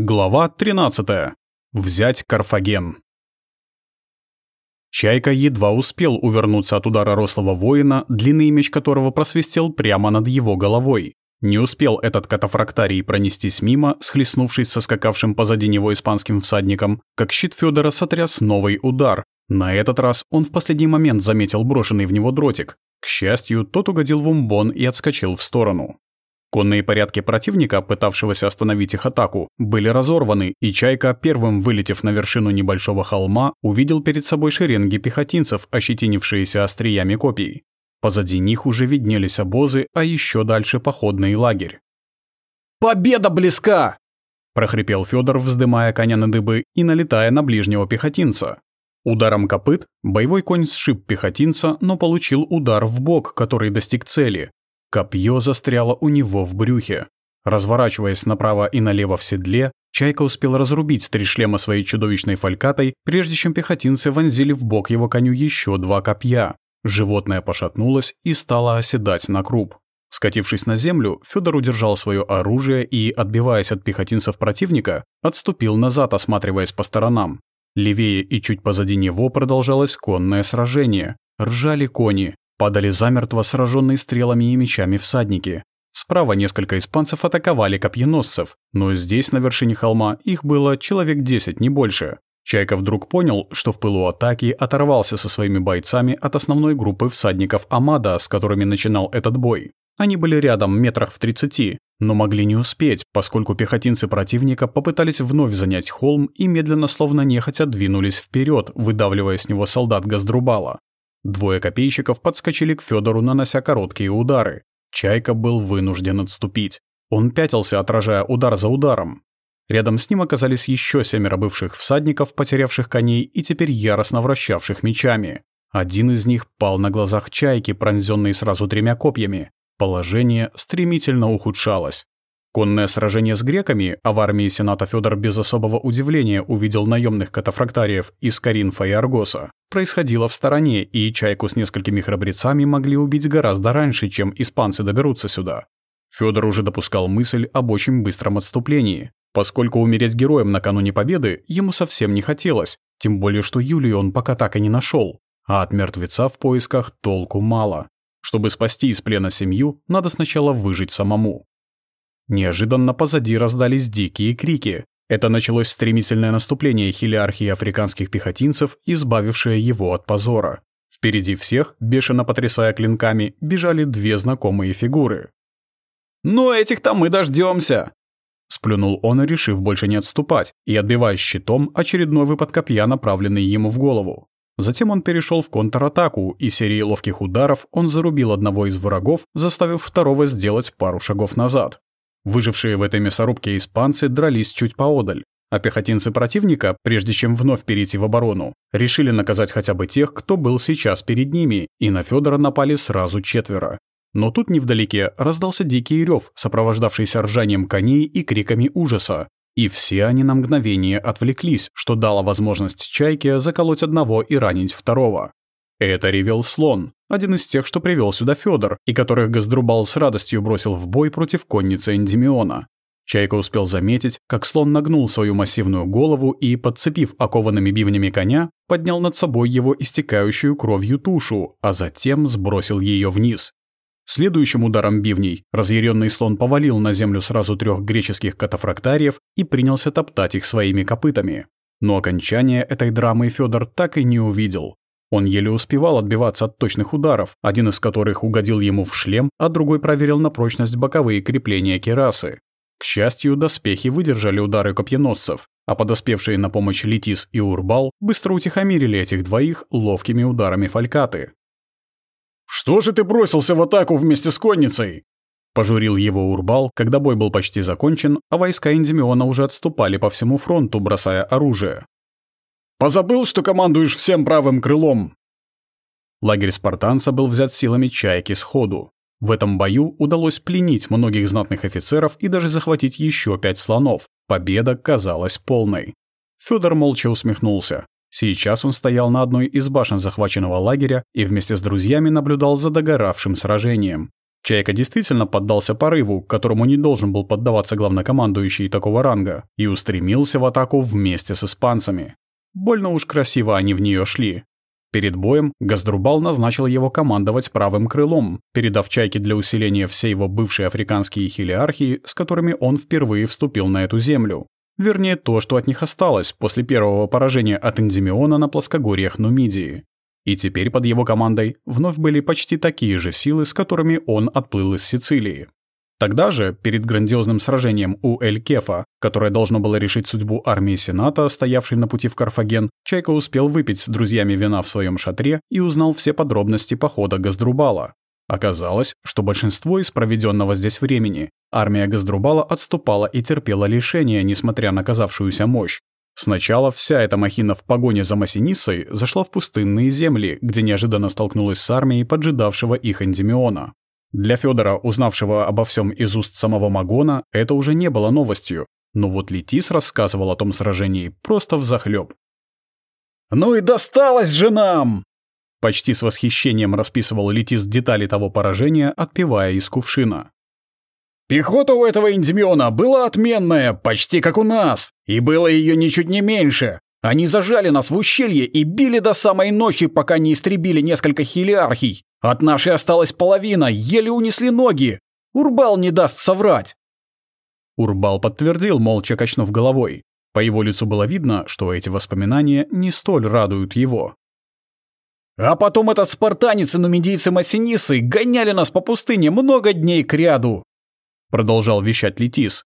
Глава 13. Взять Карфаген. Чайка едва успел увернуться от удара рослого воина, длинный меч которого просвистел прямо над его головой. Не успел этот катафрактарий пронестись мимо, схлестнувшись со скакавшим позади него испанским всадником, как щит Федора сотряс новый удар. На этот раз он в последний момент заметил брошенный в него дротик. К счастью, тот угодил в умбон и отскочил в сторону. Конные порядки противника, пытавшегося остановить их атаку, были разорваны, и Чайка, первым вылетев на вершину небольшого холма, увидел перед собой шеренги пехотинцев, ощетинившиеся остриями копий. Позади них уже виднелись обозы, а еще дальше походный лагерь. «Победа близка!» – прохрипел Федор, вздымая коня на дыбы и налетая на ближнего пехотинца. Ударом копыт боевой конь сшиб пехотинца, но получил удар в бок, который достиг цели, Копье застряло у него в брюхе. Разворачиваясь направо и налево в седле, Чайка успел разрубить три шлема своей чудовищной фалькатой, прежде чем пехотинцы вонзили в бок его коню еще два копья. Животное пошатнулось и стало оседать на круп. Скатившись на землю, Федор удержал свое оружие и, отбиваясь от пехотинцев противника, отступил назад, осматриваясь по сторонам. Левее и чуть позади него продолжалось конное сражение. Ржали кони, Падали замертво сраженные стрелами и мечами всадники. Справа несколько испанцев атаковали копьеносцев, но здесь, на вершине холма, их было человек десять, не больше. Чайка вдруг понял, что в пылу атаки оторвался со своими бойцами от основной группы всадников Амада, с которыми начинал этот бой. Они были рядом, метрах в тридцати, но могли не успеть, поскольку пехотинцы противника попытались вновь занять холм и медленно, словно нехотя, двинулись вперед, выдавливая с него солдат Газдрубала. Двое копейщиков подскочили к Федору, нанося короткие удары. Чайка был вынужден отступить. Он пятился, отражая удар за ударом. Рядом с ним оказались еще семеро бывших всадников, потерявших коней и теперь яростно вращавших мечами. Один из них пал на глазах чайки, пронзенный сразу тремя копьями. Положение стремительно ухудшалось. Конное сражение с греками, а в армии сената Федор без особого удивления увидел наемных катафрактариев из Каринфа и Аргоса, происходило в стороне, и Чайку с несколькими храбрецами могли убить гораздо раньше, чем испанцы доберутся сюда. Федор уже допускал мысль об очень быстром отступлении, поскольку умереть героем накануне победы ему совсем не хотелось, тем более что Юлию он пока так и не нашел, а от мертвеца в поисках толку мало. Чтобы спасти из плена семью, надо сначала выжить самому. Неожиданно позади раздались дикие крики. Это началось стремительное наступление хилиархии африканских пехотинцев, избавившее его от позора. Впереди всех, бешено потрясая клинками, бежали две знакомые фигуры. «Ну, этих-то мы дождемся! Сплюнул он, решив больше не отступать, и отбивая щитом очередной выпад копья, направленный ему в голову. Затем он перешел в контратаку, и серией ловких ударов он зарубил одного из врагов, заставив второго сделать пару шагов назад. Выжившие в этой мясорубке испанцы дрались чуть поодаль, а пехотинцы противника, прежде чем вновь перейти в оборону, решили наказать хотя бы тех, кто был сейчас перед ними, и на Федора напали сразу четверо. Но тут невдалеке раздался дикий рев, сопровождавшийся ржанием коней и криками ужаса. И все они на мгновение отвлеклись, что дало возможность Чайке заколоть одного и ранить второго. Это ревел слон, один из тех, что привел сюда Федор, и которых Газдрубал с радостью бросил в бой против конницы Эндимиона. Чайка успел заметить, как слон нагнул свою массивную голову и, подцепив окованными бивнями коня, поднял над собой его истекающую кровью тушу, а затем сбросил ее вниз. Следующим ударом бивней разъяренный слон повалил на землю сразу трех греческих катафрактариев и принялся топтать их своими копытами. Но окончания этой драмы Федор так и не увидел. Он еле успевал отбиваться от точных ударов, один из которых угодил ему в шлем, а другой проверил на прочность боковые крепления керасы. К счастью, доспехи выдержали удары копьеносцев, а подоспевшие на помощь Летис и Урбал быстро утихомирили этих двоих ловкими ударами фалькаты. «Что же ты бросился в атаку вместе с конницей?» Пожурил его Урбал, когда бой был почти закончен, а войска Эндимиона уже отступали по всему фронту, бросая оружие. Позабыл, что командуешь всем правым крылом!» Лагерь спартанца был взят силами чайки сходу. В этом бою удалось пленить многих знатных офицеров и даже захватить еще пять слонов. Победа казалась полной. Федор молча усмехнулся. Сейчас он стоял на одной из башен захваченного лагеря и вместе с друзьями наблюдал за догоравшим сражением. Чайка действительно поддался порыву, которому не должен был поддаваться главнокомандующий такого ранга, и устремился в атаку вместе с испанцами. Больно уж красиво они в нее шли. Перед боем Газдрубал назначил его командовать правым крылом, передав Чайке для усиления все его бывшие африканские хилиархии, с которыми он впервые вступил на эту землю. Вернее, то, что от них осталось после первого поражения от Эндемиона на плоскогорьях Нумидии. И теперь под его командой вновь были почти такие же силы, с которыми он отплыл из Сицилии. Тогда же, перед грандиозным сражением у Эль-Кефа, которое должно было решить судьбу армии Сената, стоявшей на пути в Карфаген, Чайка успел выпить с друзьями вина в своем шатре и узнал все подробности похода Газдрубала. Оказалось, что большинство из проведенного здесь времени армия Газдрубала отступала и терпела лишения, несмотря на казавшуюся мощь. Сначала вся эта махина в погоне за Массинисой зашла в пустынные земли, где неожиданно столкнулась с армией поджидавшего их Эндемиона. Для Федора, узнавшего обо всем из уст самого Магона, это уже не было новостью. Но вот Летис рассказывал о том сражении просто взахлёб. «Ну и досталось же нам!» Почти с восхищением расписывал Летис детали того поражения, отпивая из кувшина. «Пехота у этого Индимиона была отменная, почти как у нас, и было ее ничуть не меньше. Они зажали нас в ущелье и били до самой ночи, пока не истребили несколько хилиархий. От нашей осталась половина, еле унесли ноги. Урбал не даст соврать. Урбал подтвердил, молча качнув головой. По его лицу было видно, что эти воспоминания не столь радуют его. А потом этот спартанец и нумидийцы Массинисы гоняли нас по пустыне много дней кряду. Продолжал вещать Летис.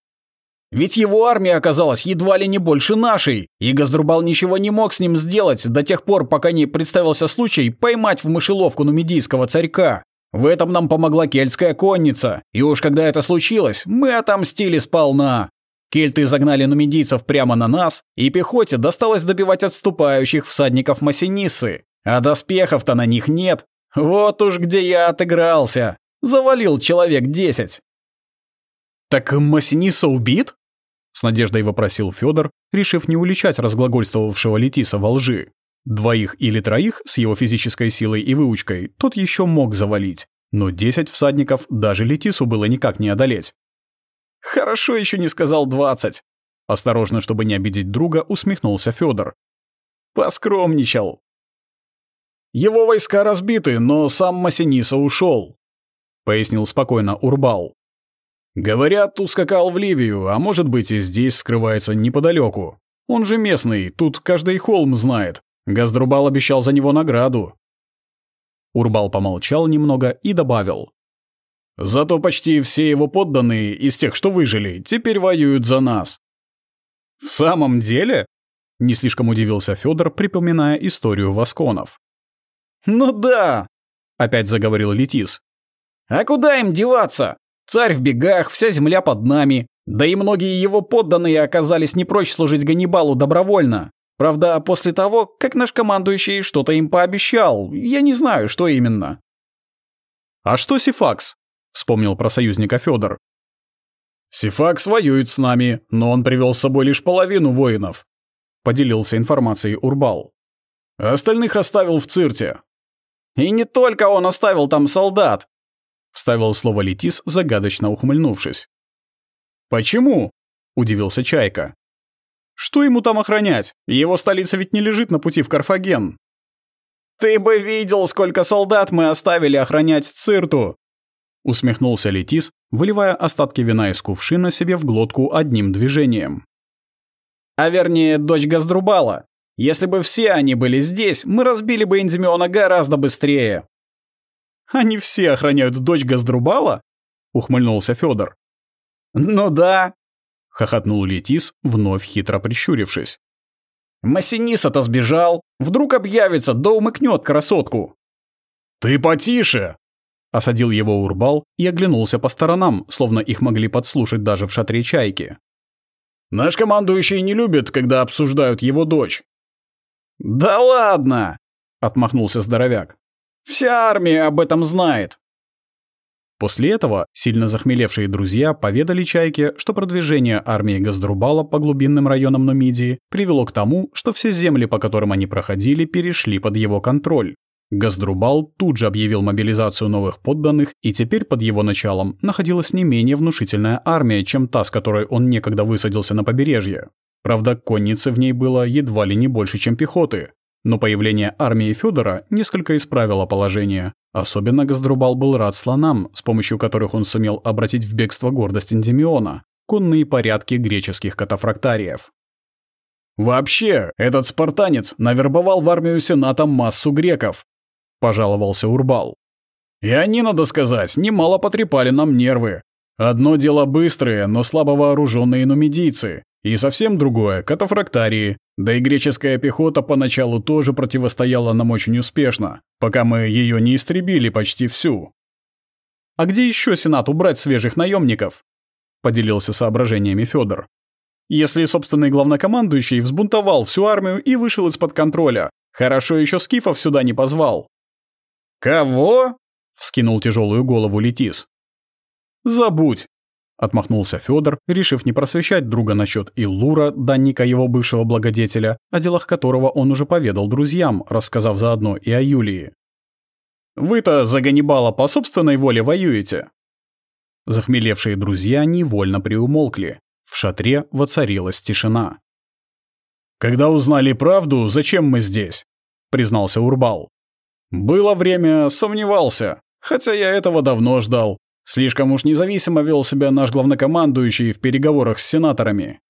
Ведь его армия оказалась едва ли не больше нашей, и Газдрубал ничего не мог с ним сделать до тех пор, пока не представился случай поймать в мышеловку нумидийского царька. В этом нам помогла кельтская конница, и уж когда это случилось, мы отомстили сполна. Кельты загнали нумидийцев прямо на нас, и пехоте досталось добивать отступающих всадников Массинисы. А доспехов-то на них нет. Вот уж где я отыгрался. Завалил человек десять. «Так Массиниса убит?» С надеждой вопросил Федор, решив не уличать разглагольствовавшего Летиса во лжи. Двоих или троих с его физической силой и выучкой тот еще мог завалить, но десять всадников даже Летису было никак не одолеть. «Хорошо еще не сказал двадцать», — осторожно, чтобы не обидеть друга, усмехнулся Федор. «Поскромничал». «Его войска разбиты, но сам Масиниса ушел», — пояснил спокойно Урбал. Говорят, ускакал в Ливию, а может быть и здесь скрывается неподалеку. Он же местный, тут каждый холм знает. Газдрубал обещал за него награду. Урбал помолчал немного и добавил. Зато почти все его подданные из тех, что выжили, теперь воюют за нас. В самом деле? Не слишком удивился Федор, припоминая историю Восконов. Ну да, опять заговорил Летис. А куда им деваться? Царь в бегах, вся земля под нами. Да и многие его подданные оказались не прочь служить Ганнибалу добровольно. Правда, после того, как наш командующий что-то им пообещал, я не знаю, что именно. «А что Сифакс?» — вспомнил про союзника Федор. «Сифакс воюет с нами, но он привел с собой лишь половину воинов», — поделился информацией Урбал. «Остальных оставил в Цирте». «И не только он оставил там солдат», — вставил слово Летис, загадочно ухмыльнувшись. «Почему?» — удивился Чайка. «Что ему там охранять? Его столица ведь не лежит на пути в Карфаген». «Ты бы видел, сколько солдат мы оставили охранять Цирту!» Усмехнулся Летис, выливая остатки вина из кувшина себе в глотку одним движением. «А вернее, дочь Газдрубала. Если бы все они были здесь, мы разбили бы Эндимиона гораздо быстрее. Они все охраняют дочь Газдрубала? Ухмыльнулся Федор. Ну да, хохотнул Летис, вновь хитро прищурившись. Массиниса-то сбежал. Вдруг объявится, да умыкнет красотку. Ты потише! Осадил его Урбал и оглянулся по сторонам, словно их могли подслушать даже в шатре чайки. Наш командующий не любит, когда обсуждают его дочь. Да ладно! Отмахнулся здоровяк. Вся армия об этом знает. После этого сильно захмелевшие друзья поведали Чайке, что продвижение армии Газдрубала по глубинным районам Нумидии привело к тому, что все земли, по которым они проходили, перешли под его контроль. Газдрубал тут же объявил мобилизацию новых подданных, и теперь под его началом находилась не менее внушительная армия, чем та, с которой он некогда высадился на побережье. Правда, конницы в ней было едва ли не больше, чем пехоты. Но появление армии Федора несколько исправило положение. Особенно Газдрубал был рад слонам, с помощью которых он сумел обратить в бегство гордость Эндемиона, конные порядки греческих катафрактариев. «Вообще, этот спартанец навербовал в армию Сената массу греков», — пожаловался Урбал. «И они, надо сказать, немало потрепали нам нервы. Одно дело быстрые, но слабо вооруженные нумидийцы, и совсем другое — катафрактарии. Да и греческая пехота поначалу тоже противостояла нам очень успешно, пока мы ее не истребили почти всю. «А где еще Сенат убрать свежих наемников? поделился соображениями Федор. «Если собственный главнокомандующий взбунтовал всю армию и вышел из-под контроля, хорошо еще Скифов сюда не позвал». «Кого?» — вскинул тяжелую голову Летис. «Забудь. Отмахнулся Федор, решив не просвещать друга насчет Иллура, данника его бывшего благодетеля, о делах которого он уже поведал друзьям, рассказав заодно и о Юлии. «Вы-то за Ганнибала по собственной воле воюете?» Захмелевшие друзья невольно приумолкли. В шатре воцарилась тишина. «Когда узнали правду, зачем мы здесь?» — признался Урбал. «Было время, сомневался, хотя я этого давно ждал. Слишком уж независимо вел себя наш главнокомандующий в переговорах с сенаторами.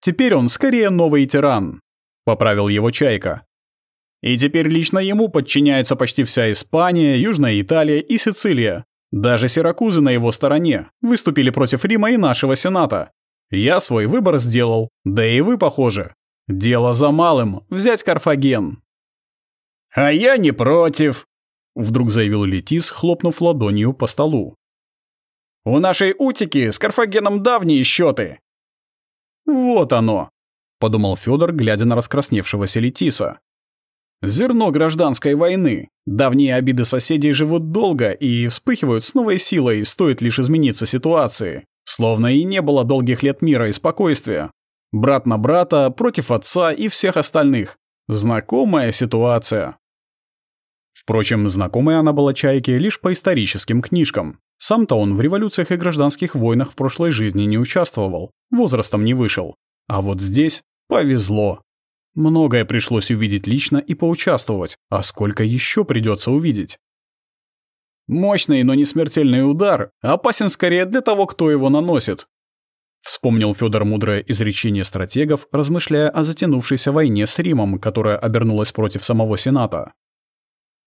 Теперь он скорее новый тиран, поправил его Чайка. И теперь лично ему подчиняется почти вся Испания, Южная Италия и Сицилия. Даже Сиракузы на его стороне выступили против Рима и нашего Сената. Я свой выбор сделал, да и вы, похоже. Дело за малым — взять Карфаген. «А я не против», — вдруг заявил Летис, хлопнув ладонью по столу. У нашей Утики с Карфагеном давние счеты. Вот оно, подумал Федор, глядя на раскрасневшегося Летиса. Зерно гражданской войны. Давние обиды соседей живут долго и вспыхивают с новой силой, стоит лишь измениться ситуации. Словно и не было долгих лет мира и спокойствия. Брат на брата, против отца и всех остальных. Знакомая ситуация. Впрочем, знакомая она была Чайке лишь по историческим книжкам. Сам-то он в революциях и гражданских войнах в прошлой жизни не участвовал, возрастом не вышел. А вот здесь повезло. Многое пришлось увидеть лично и поучаствовать, а сколько еще придется увидеть. Мощный, но не смертельный удар опасен скорее для того, кто его наносит. Вспомнил Федор мудрое изречение стратегов, размышляя о затянувшейся войне с Римом, которая обернулась против самого Сената.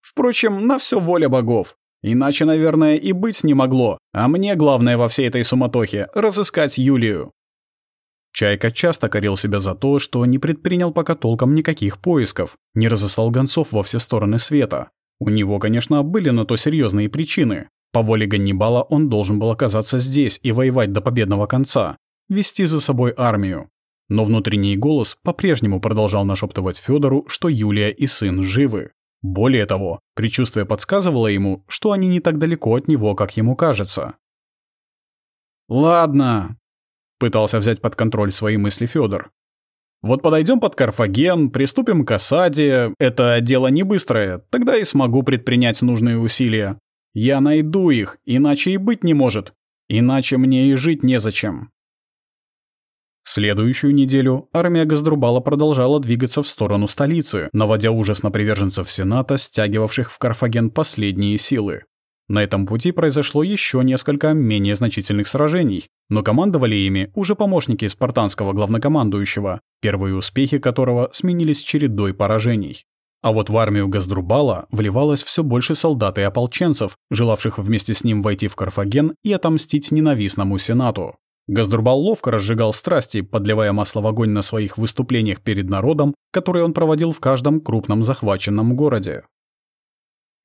Впрочем, на все воля богов. Иначе, наверное, и быть не могло, а мне главное во всей этой суматохе — разыскать Юлию. Чайка часто корил себя за то, что не предпринял пока толком никаких поисков, не разослал гонцов во все стороны света. У него, конечно, были на то серьезные причины. По воле Ганнибала он должен был оказаться здесь и воевать до победного конца, вести за собой армию. Но внутренний голос по-прежнему продолжал нашептывать Федору, что Юлия и сын живы. Более того, предчувствие подсказывало ему, что они не так далеко от него, как ему кажется. «Ладно», — пытался взять под контроль свои мысли Федор. «Вот подойдем под Карфаген, приступим к осаде. Это дело не быстрое, тогда и смогу предпринять нужные усилия. Я найду их, иначе и быть не может. Иначе мне и жить незачем». Следующую неделю армия Газдрубала продолжала двигаться в сторону столицы, наводя ужас на приверженцев Сената, стягивавших в Карфаген последние силы. На этом пути произошло еще несколько менее значительных сражений, но командовали ими уже помощники спартанского главнокомандующего, первые успехи которого сменились чередой поражений. А вот в армию Газдрубала вливалось все больше солдат и ополченцев, желавших вместе с ним войти в Карфаген и отомстить ненавистному Сенату. Газдурбал ловко разжигал страсти, подливая масло в огонь на своих выступлениях перед народом, которые он проводил в каждом крупном захваченном городе.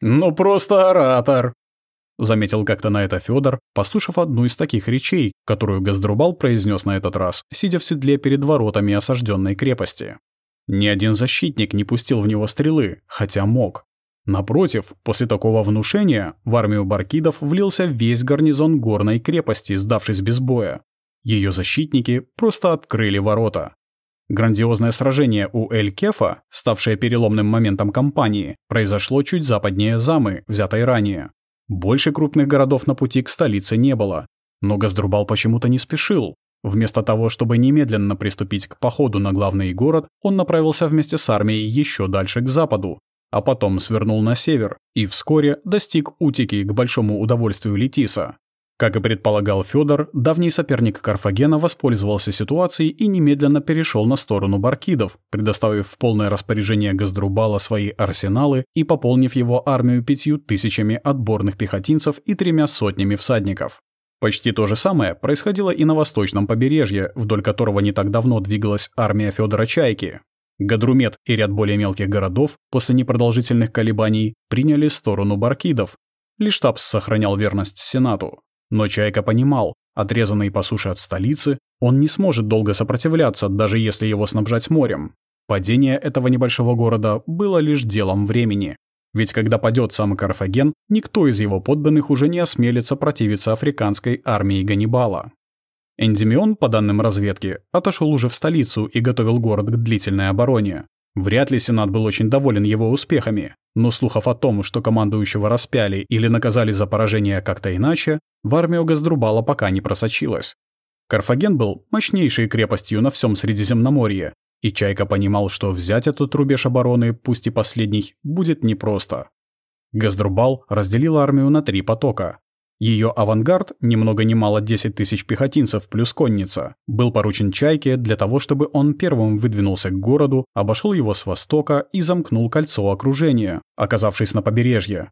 «Ну просто оратор!» — заметил как-то на это Федор, послушав одну из таких речей, которую Газдрубал произнес на этот раз, сидя в седле перед воротами осажденной крепости. Ни один защитник не пустил в него стрелы, хотя мог. Напротив, после такого внушения в армию баркидов влился весь гарнизон горной крепости, сдавшись без боя. Ее защитники просто открыли ворота. Грандиозное сражение у Эль-Кефа, ставшее переломным моментом кампании, произошло чуть западнее Замы, взятой ранее. Больше крупных городов на пути к столице не было. Но Газдрубал почему-то не спешил. Вместо того, чтобы немедленно приступить к походу на главный город, он направился вместе с армией еще дальше к западу, а потом свернул на север и вскоре достиг Утики к большому удовольствию Летиса. Как и предполагал Федор, давний соперник Карфагена воспользовался ситуацией и немедленно перешел на сторону баркидов, предоставив в полное распоряжение Газдрубала свои арсеналы и пополнив его армию пятью тысячами отборных пехотинцев и тремя сотнями всадников. Почти то же самое происходило и на восточном побережье, вдоль которого не так давно двигалась армия Федора Чайки. Гадрумет и ряд более мелких городов после непродолжительных колебаний приняли сторону баркидов. Лишь Тапс сохранял верность Сенату. Но Чайка понимал, отрезанный по суше от столицы, он не сможет долго сопротивляться, даже если его снабжать морем. Падение этого небольшого города было лишь делом времени. Ведь когда падет сам Карфаген, никто из его подданных уже не осмелится противиться африканской армии Ганнибала. Эндимион, по данным разведки, отошел уже в столицу и готовил город к длительной обороне. Вряд ли Сенат был очень доволен его успехами, но слухов о том, что командующего распяли или наказали за поражение как-то иначе, в армию Газдрубала пока не просочилось. Карфаген был мощнейшей крепостью на всем Средиземноморье, и Чайка понимал, что взять этот рубеж обороны, пусть и последний, будет непросто. Газдрубал разделил армию на три потока. Ее авангард, ни много ни мало 10 тысяч пехотинцев плюс конница, был поручен Чайке для того, чтобы он первым выдвинулся к городу, обошел его с востока и замкнул кольцо окружения, оказавшись на побережье.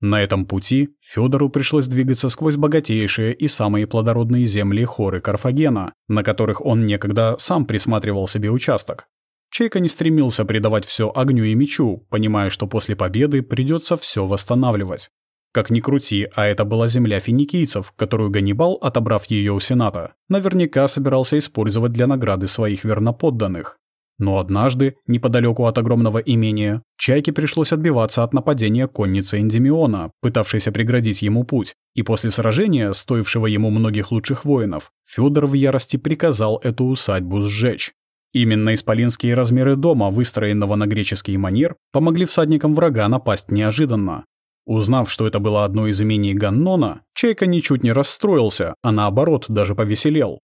На этом пути Федору пришлось двигаться сквозь богатейшие и самые плодородные земли хоры Карфагена, на которых он некогда сам присматривал себе участок. Чайка не стремился предавать все огню и мечу, понимая, что после победы придется все восстанавливать. Как ни крути, а это была земля финикийцев, которую Ганнибал, отобрав ее у Сената, наверняка собирался использовать для награды своих верноподданных. Но однажды, неподалеку от огромного имения, Чайке пришлось отбиваться от нападения конницы Эндемиона, пытавшейся преградить ему путь, и после сражения, стоившего ему многих лучших воинов, Федор в ярости приказал эту усадьбу сжечь. Именно исполинские размеры дома, выстроенного на греческий манер, помогли всадникам врага напасть неожиданно. Узнав, что это было одно из имений Ганнона, Чайка ничуть не расстроился, а наоборот даже повеселел.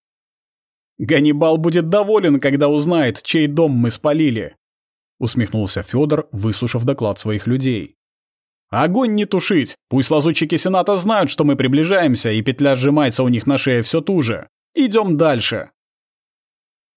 «Ганнибал будет доволен, когда узнает, чей дом мы спалили», усмехнулся Федор, выслушав доклад своих людей. «Огонь не тушить! Пусть лазутчики Сената знают, что мы приближаемся, и петля сжимается у них на шее все туже. Идем дальше!»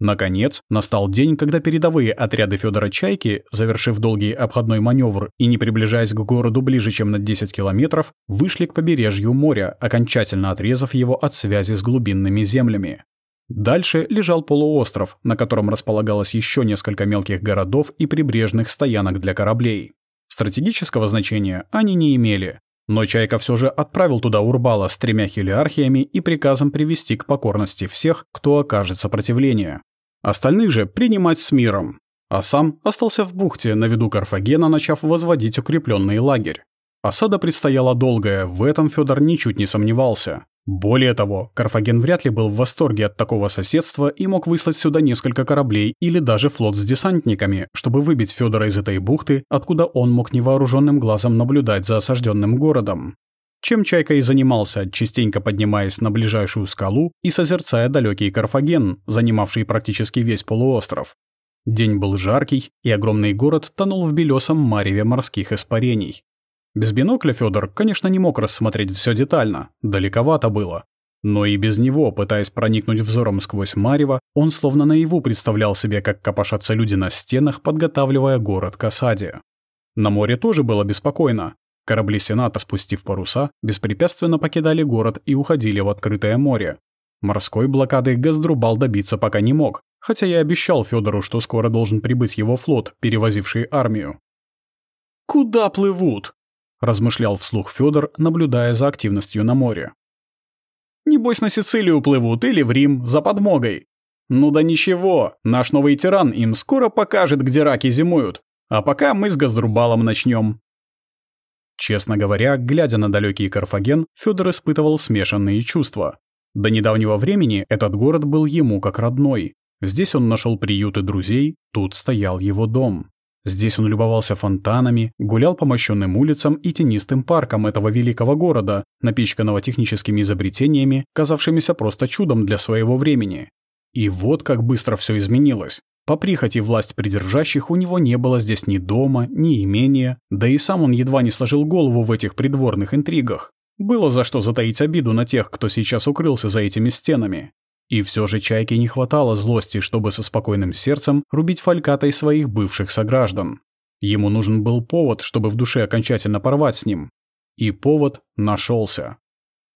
Наконец, настал день, когда передовые отряды Федора Чайки, завершив долгий обходной маневр и не приближаясь к городу ближе, чем на 10 километров, вышли к побережью моря, окончательно отрезав его от связи с глубинными землями. Дальше лежал полуостров, на котором располагалось еще несколько мелких городов и прибрежных стоянок для кораблей. Стратегического значения они не имели, но Чайка все же отправил туда Урбала с тремя хелиархиями и приказом привести к покорности всех, кто окажет сопротивление. Остальных же принимать с миром. А сам остался в бухте на виду Карфагена, начав возводить укрепленный лагерь. Осада предстояла долгая, в этом Федор ничуть не сомневался. Более того, Карфаген вряд ли был в восторге от такого соседства и мог выслать сюда несколько кораблей или даже флот с десантниками, чтобы выбить Федора из этой бухты, откуда он мог невооруженным глазом наблюдать за осажденным городом. Чем Чайка и занимался, частенько поднимаясь на ближайшую скалу и созерцая далекий Карфаген, занимавший практически весь полуостров. День был жаркий, и огромный город тонул в белесом мареве морских испарений. Без бинокля Федор, конечно, не мог рассмотреть все детально, далековато было. Но и без него, пытаясь проникнуть взором сквозь марево, он словно наяву представлял себе, как копошатся люди на стенах, подготавливая город к осаде. На море тоже было беспокойно. Корабли Сената, спустив паруса, беспрепятственно покидали город и уходили в открытое море. Морской блокады Газдрубал добиться пока не мог, хотя я обещал Федору, что скоро должен прибыть его флот, перевозивший армию. «Куда плывут?» Размышлял вслух Федор, наблюдая за активностью на море. Небось на Сицилию плывут или в Рим за подмогой. Ну да ничего, наш новый тиран им скоро покажет, где раки зимуют. А пока мы с Газдрубалом начнем. Честно говоря, глядя на далекий Карфаген, Федор испытывал смешанные чувства. До недавнего времени этот город был ему как родной. Здесь он нашел приют и друзей, тут стоял его дом. Здесь он любовался фонтанами, гулял по мощенным улицам и тенистым паркам этого великого города, напичканного техническими изобретениями, казавшимися просто чудом для своего времени. И вот как быстро все изменилось. По прихоти власть придержащих у него не было здесь ни дома, ни имения, да и сам он едва не сложил голову в этих придворных интригах. Было за что затаить обиду на тех, кто сейчас укрылся за этими стенами. И все же Чайке не хватало злости, чтобы со спокойным сердцем рубить фалькатой своих бывших сограждан. Ему нужен был повод, чтобы в душе окончательно порвать с ним. И повод нашелся.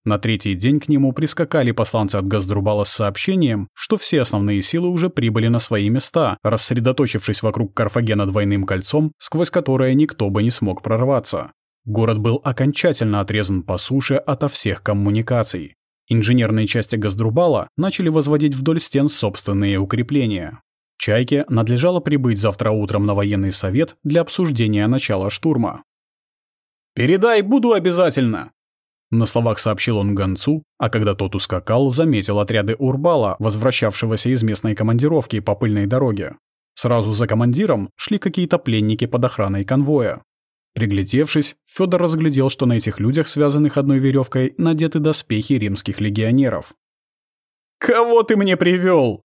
На третий день к нему прискакали посланцы от Газдрубала с сообщением, что все основные силы уже прибыли на свои места, рассредоточившись вокруг Карфагена двойным кольцом, сквозь которое никто бы не смог прорваться. Город был окончательно отрезан по суше ото всех коммуникаций. Инженерные части Газдрубала начали возводить вдоль стен собственные укрепления. Чайке надлежало прибыть завтра утром на военный совет для обсуждения начала штурма. «Передай, буду обязательно!» На словах сообщил он гонцу, а когда тот ускакал, заметил отряды Урбала, возвращавшегося из местной командировки по пыльной дороге. Сразу за командиром шли какие-то пленники под охраной конвоя. Приглядевшись, Федор разглядел, что на этих людях, связанных одной веревкой, надеты доспехи римских легионеров. «Кого ты мне привел?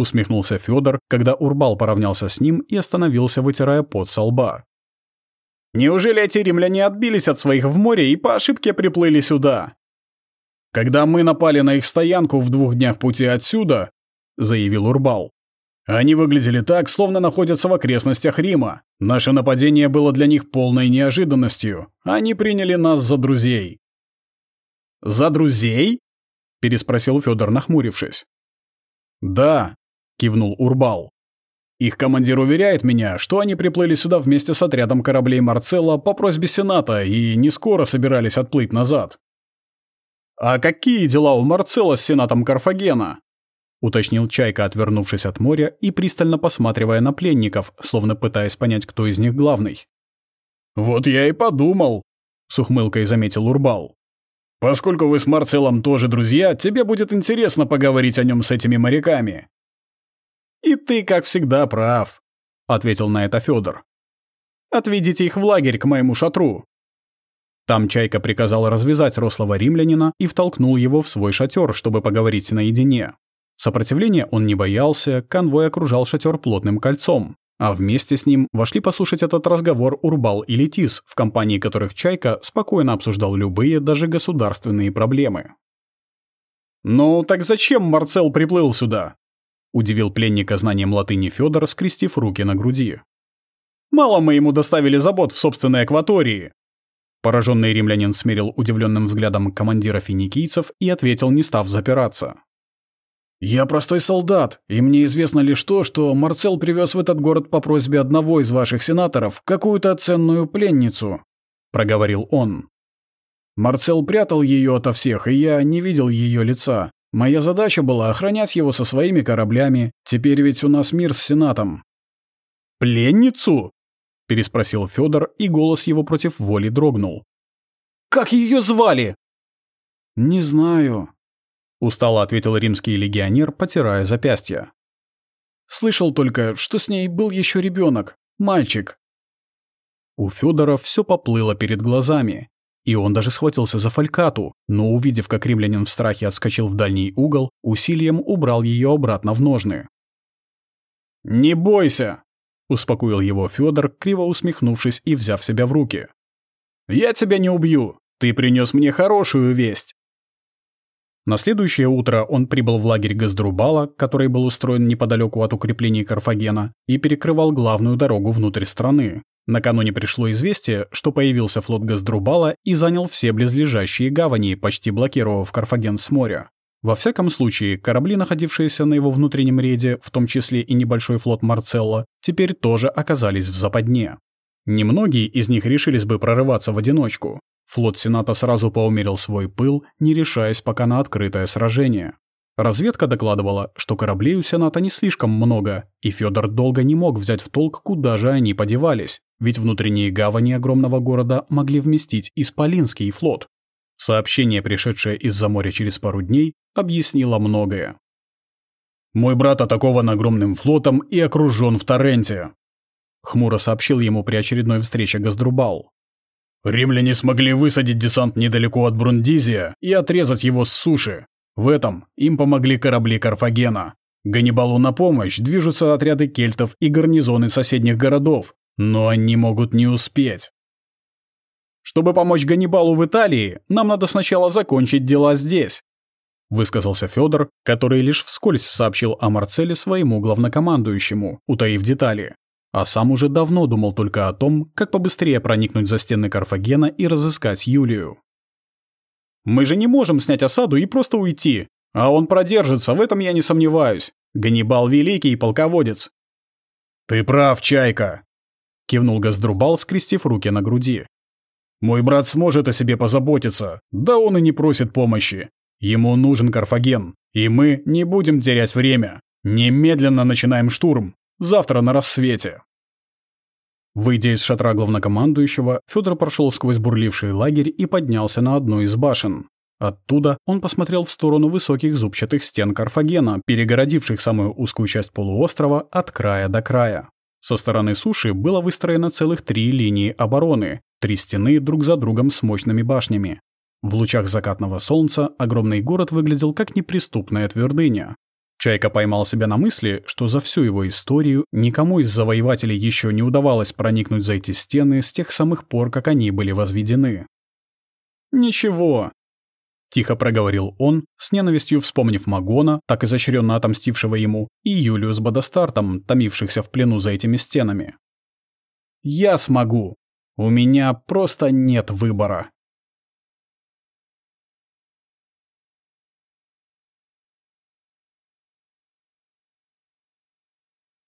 усмехнулся Федор, когда Урбал поравнялся с ним и остановился, вытирая пот со лба. «Неужели эти римляне отбились от своих в море и по ошибке приплыли сюда?» «Когда мы напали на их стоянку в двух днях пути отсюда», — заявил Урбал, они выглядели так, словно находятся в окрестностях Рима. Наше нападение было для них полной неожиданностью. Они приняли нас за друзей. «За друзей?» – переспросил Федор, нахмурившись. «Да», – кивнул Урбал. «Их командир уверяет меня, что они приплыли сюда вместе с отрядом кораблей Марцелла по просьбе Сената и не скоро собирались отплыть назад». «А какие дела у Марцелла с Сенатом Карфагена?» — уточнил Чайка, отвернувшись от моря и пристально посматривая на пленников, словно пытаясь понять, кто из них главный. «Вот я и подумал», — с ухмылкой заметил Урбал. «Поскольку вы с Марцелом тоже друзья, тебе будет интересно поговорить о нем с этими моряками». «И ты, как всегда, прав», — ответил на это Федор. «Отведите их в лагерь к моему шатру». Там Чайка приказал развязать рослого римлянина и втолкнул его в свой шатер, чтобы поговорить наедине. Сопротивления он не боялся, конвой окружал шатер плотным кольцом. А вместе с ним вошли послушать этот разговор Урбал и Летис, в компании которых Чайка спокойно обсуждал любые, даже государственные проблемы. «Ну, так зачем Марцел приплыл сюда?» — удивил пленника знанием латыни Федор, скрестив руки на груди. «Мало мы ему доставили забот в собственной акватории». Пораженный римлянин смерил удивленным взглядом командира финикийцев и ответил, не став запираться. «Я простой солдат, и мне известно лишь то, что Марцел привез в этот город по просьбе одного из ваших сенаторов какую-то ценную пленницу», — проговорил он. Марцел прятал ее ото всех, и я не видел ее лица. Моя задача была охранять его со своими кораблями. Теперь ведь у нас мир с Сенатом». «Пленницу?» — переспросил Федор, и голос его против воли дрогнул. «Как ее звали?» «Не знаю», Устало ответил римский легионер, потирая запястье. Слышал только, что с ней был еще ребенок, мальчик. У Федора все поплыло перед глазами, и он даже схватился за фалькату, но, увидев, как римлянин в страхе отскочил в дальний угол, усилием убрал ее обратно в ножны. «Не бойся!» — успокоил его Федор, криво усмехнувшись и взяв себя в руки. «Я тебя не убью. Ты принес мне хорошую весть. На следующее утро он прибыл в лагерь Газдрубала, который был устроен неподалеку от укреплений Карфагена, и перекрывал главную дорогу внутрь страны. Накануне пришло известие, что появился флот Газдрубала и занял все близлежащие гавани, почти блокировав Карфаген с моря. Во всяком случае, корабли, находившиеся на его внутреннем рейде, в том числе и небольшой флот Марцелла, теперь тоже оказались в западне. Немногие из них решились бы прорываться в одиночку. Флот Сената сразу поумерил свой пыл, не решаясь пока на открытое сражение. Разведка докладывала, что кораблей у Сената не слишком много, и Федор долго не мог взять в толк, куда же они подевались, ведь внутренние гавани огромного города могли вместить Исполинский флот. Сообщение, пришедшее из-за моря через пару дней, объяснило многое. Мой брат атакован огромным флотом и окружен в Торренте. Хмуро сообщил ему при очередной встрече Газдрубал. Римляне смогли высадить десант недалеко от Брундизия и отрезать его с суши. В этом им помогли корабли Карфагена. Ганнибалу на помощь движутся отряды кельтов и гарнизоны соседних городов, но они могут не успеть. Чтобы помочь Ганнибалу в Италии, нам надо сначала закончить дела здесь, высказался Федор, который лишь вскользь сообщил о Марцеле своему главнокомандующему, утаив детали. А сам уже давно думал только о том, как побыстрее проникнуть за стены Карфагена и разыскать Юлию. «Мы же не можем снять осаду и просто уйти. А он продержится, в этом я не сомневаюсь. Ганнибал великий полководец». «Ты прав, Чайка», — кивнул Газдрубал, скрестив руки на груди. «Мой брат сможет о себе позаботиться, да он и не просит помощи. Ему нужен Карфаген, и мы не будем терять время. Немедленно начинаем штурм. Завтра на рассвете». Выйдя из шатра главнокомандующего, Федор прошел сквозь бурливший лагерь и поднялся на одну из башен. Оттуда он посмотрел в сторону высоких зубчатых стен Карфагена, перегородивших самую узкую часть полуострова от края до края. Со стороны суши было выстроено целых три линии обороны, три стены друг за другом с мощными башнями. В лучах закатного солнца огромный город выглядел как неприступная твердыня. Чайка поймал себя на мысли, что за всю его историю никому из завоевателей еще не удавалось проникнуть за эти стены с тех самых пор, как они были возведены. «Ничего», — тихо проговорил он, с ненавистью вспомнив Магона, так изощренно отомстившего ему, и Юлию с Бодостартом, томившихся в плену за этими стенами. «Я смогу. У меня просто нет выбора».